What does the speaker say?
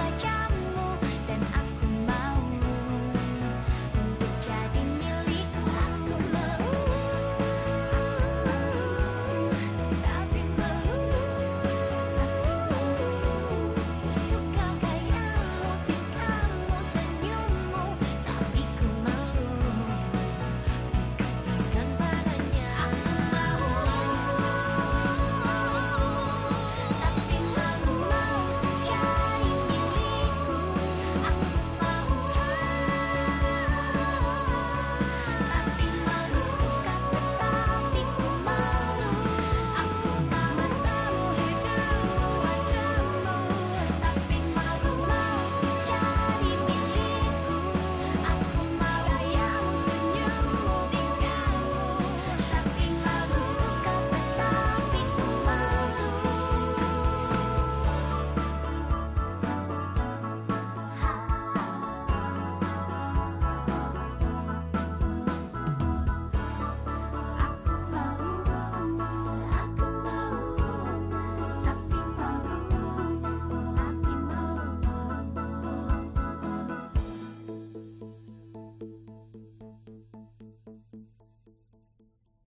my cat.